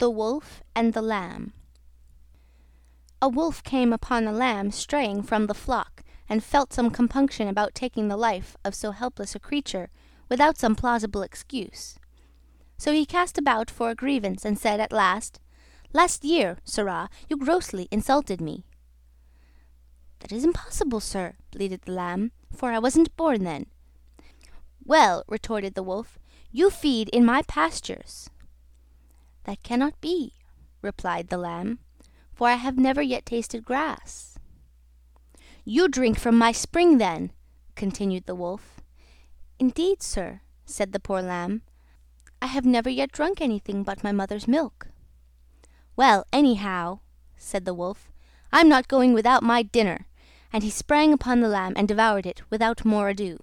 THE WOLF AND THE LAMB A Wolf came upon a Lamb straying from the flock, and felt some compunction about taking the life of so helpless a creature without some plausible excuse. So he cast about for a grievance, and said at last, "Last year, sirrah, you grossly insulted me." "That is impossible, sir," bleated the Lamb, "for I wasn't born then." "Well," retorted the Wolf, "you feed in my pastures." "That cannot be," replied the Lamb, "for I have never yet tasted grass." "You drink from my spring, then," continued the Wolf. "Indeed, sir," said the poor Lamb, "I have never yet drunk anything but my mother's milk." "Well, anyhow," said the Wolf, "I'm not going without my dinner." And he sprang upon the Lamb and devoured it without more ado.